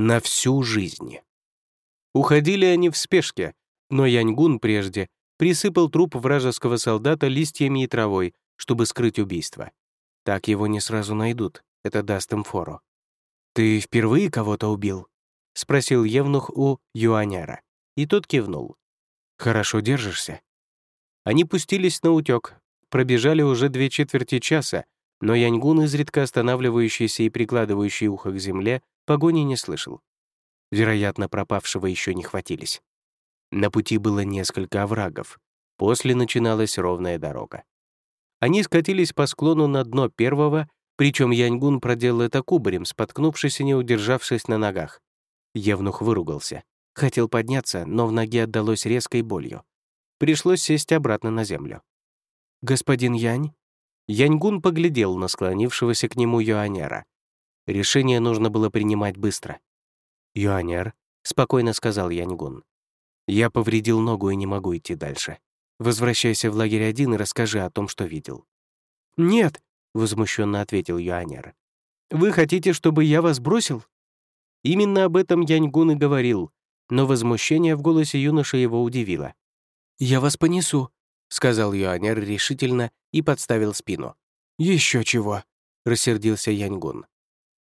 На всю жизнь. Уходили они в спешке, но Яньгун прежде присыпал труп вражеского солдата листьями и травой, чтобы скрыть убийство. Так его не сразу найдут, это даст им фору. «Ты впервые кого-то убил?» — спросил Евнух у Юаняра, и тот кивнул. «Хорошо держишься?» Они пустились на утёк, пробежали уже две четверти часа, но Яньгун, изредка останавливающийся и прикладывающий ухо к земле, погони не слышал. Вероятно, пропавшего еще не хватились. На пути было несколько оврагов. После начиналась ровная дорога. Они скатились по склону на дно первого, причем Яньгун проделал это кубарем, споткнувшись и не удержавшись на ногах. Евнух выругался. Хотел подняться, но в ноге отдалось резкой болью. Пришлось сесть обратно на землю. «Господин Янь?» Яньгун поглядел на склонившегося к нему Юаняра. Решение нужно было принимать быстро. «Юаняр», — спокойно сказал Яньгун, «я повредил ногу и не могу идти дальше. Возвращайся в лагерь один и расскажи о том, что видел». «Нет», — возмущенно ответил Юаняр. «Вы хотите, чтобы я вас бросил?» Именно об этом Яньгун и говорил, но возмущение в голосе юноши его удивило. «Я вас понесу», — сказал Юанер решительно и подставил спину. Еще чего», — рассердился Яньгун.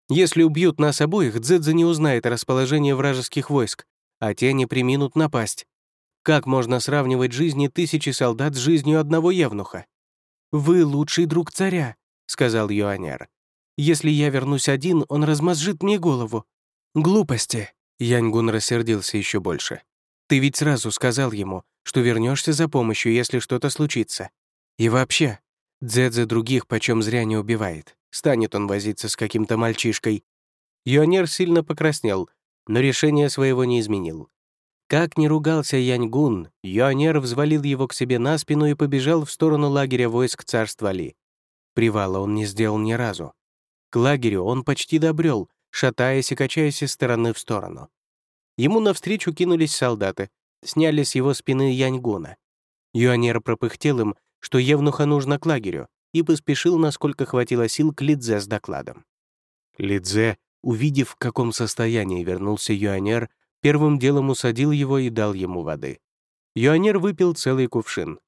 «Если убьют нас обоих, Дзэдзе не узнает о расположении вражеских войск, а те не приминут напасть. Как можно сравнивать жизни тысячи солдат с жизнью одного евнуха?» «Вы лучший друг царя», — сказал Юанер. «Если я вернусь один, он размозжит мне голову». «Глупости», — Яньгун рассердился еще больше. «Ты ведь сразу сказал ему, что вернешься за помощью, если что-то случится. И вообще, Дзэдзе других почем зря не убивает. Станет он возиться с каким-то мальчишкой. Юанер сильно покраснел, но решение своего не изменил. Как ни ругался Яньгун, Юанер взвалил его к себе на спину и побежал в сторону лагеря войск царства Ли. Привала он не сделал ни разу. К лагерю он почти добрел, шатаясь и качаясь из стороны в сторону. Ему навстречу кинулись солдаты, сняли с его спины Яньгуна. Юанер пропыхтел им, что Евнуха нужно к лагерю, и поспешил, насколько хватило сил, к Лидзе с докладом. Лидзе, увидев, в каком состоянии вернулся Юанер, первым делом усадил его и дал ему воды. Юанер выпил целый кувшин.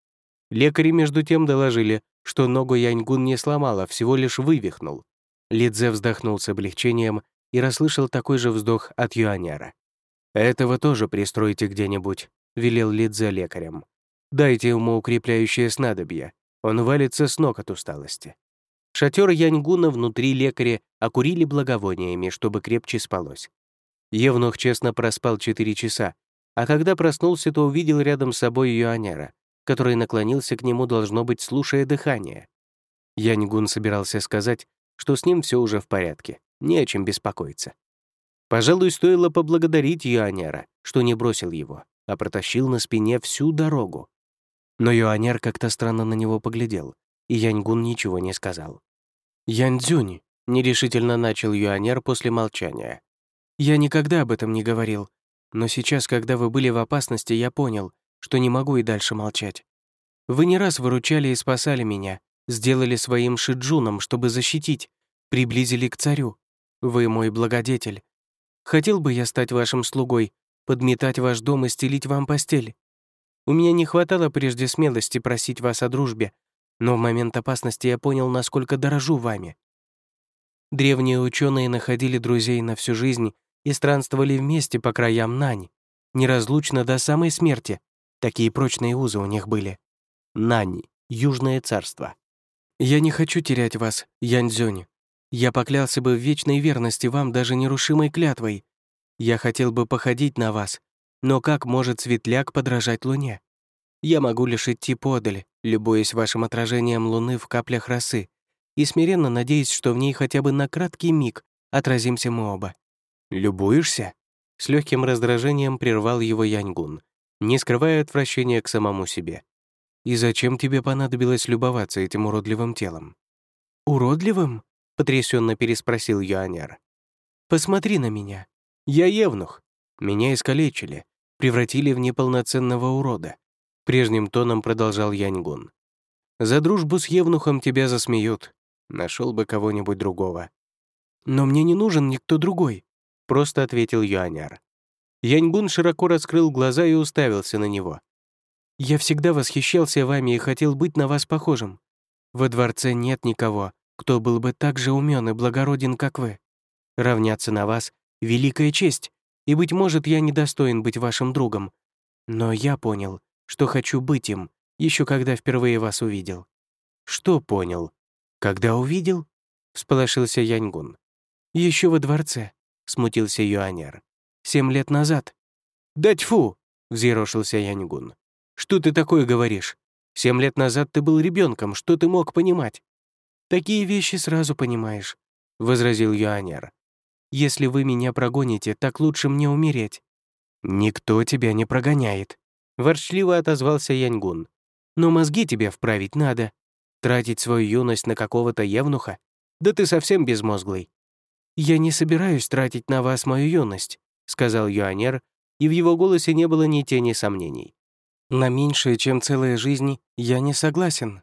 Лекари, между тем, доложили, что ногу Яньгун не сломала, всего лишь вывихнул. Лидзе вздохнул с облегчением и расслышал такой же вздох от Юанера. «Этого тоже пристройте где-нибудь», — велел Лидзе лекарем. «Дайте ему укрепляющее снадобье. Он валится с ног от усталости». Шатер Яньгуна внутри лекаря окурили благовониями, чтобы крепче спалось. Евнух честно проспал четыре часа, а когда проснулся, то увидел рядом с собой Юанера, который наклонился к нему, должно быть, слушая дыхание. Яньгун собирался сказать, что с ним все уже в порядке, не о чем беспокоиться. Пожалуй, стоило поблагодарить Юанера, что не бросил его, а протащил на спине всю дорогу. Но Юанер как-то странно на него поглядел, и Яньгун ничего не сказал. «Яньцзюнь», — нерешительно начал Юанер после молчания. «Я никогда об этом не говорил, но сейчас, когда вы были в опасности, я понял, что не могу и дальше молчать. Вы не раз выручали и спасали меня, сделали своим шиджуном, чтобы защитить, приблизили к царю. Вы мой благодетель, Хотел бы я стать вашим слугой, подметать ваш дом и стелить вам постель. У меня не хватало прежде смелости просить вас о дружбе, но в момент опасности я понял, насколько дорожу вами. Древние ученые находили друзей на всю жизнь и странствовали вместе по краям Нань, неразлучно до самой смерти. Такие прочные узы у них были. Нань, Южное царство. Я не хочу терять вас, Яньцзюнь. Я поклялся бы в вечной верности вам даже нерушимой клятвой. Я хотел бы походить на вас, но как может светляк подражать луне? Я могу лишь идти подаль, любуясь вашим отражением луны в каплях росы, и смиренно надеясь, что в ней хотя бы на краткий миг отразимся мы оба. «Любуешься?» С легким раздражением прервал его Яньгун, не скрывая отвращения к самому себе. «И зачем тебе понадобилось любоваться этим уродливым телом?» «Уродливым?» — потрясенно переспросил Юанер. «Посмотри на меня. Я евнух. Меня искалечили, превратили в неполноценного урода». Прежним тоном продолжал Яньгун. «За дружбу с евнухом тебя засмеют. Нашел бы кого-нибудь другого». «Но мне не нужен никто другой. — просто ответил Юаняр. Яньгун широко раскрыл глаза и уставился на него. «Я всегда восхищался вами и хотел быть на вас похожим. Во дворце нет никого, кто был бы так же умен и благороден, как вы. Равняться на вас — великая честь, и, быть может, я недостоин быть вашим другом. Но я понял, что хочу быть им, еще когда впервые вас увидел». «Что понял? Когда увидел?» — всполошился Яньгун. Еще во дворце», — смутился Юанер. «Семь лет назад». «Да тьфу!» — взъерошился Яньгун. «Что ты такое говоришь? Семь лет назад ты был ребенком, что ты мог понимать?» «Такие вещи сразу понимаешь», — возразил Юанер. «Если вы меня прогоните, так лучше мне умереть». «Никто тебя не прогоняет», — ворчливо отозвался Яньгун. «Но мозги тебе вправить надо. Тратить свою юность на какого-то евнуха? Да ты совсем безмозглый». «Я не собираюсь тратить на вас мою юность», — сказал Юанер, и в его голосе не было ни тени сомнений. «На меньшее, чем целая жизнь, я не согласен».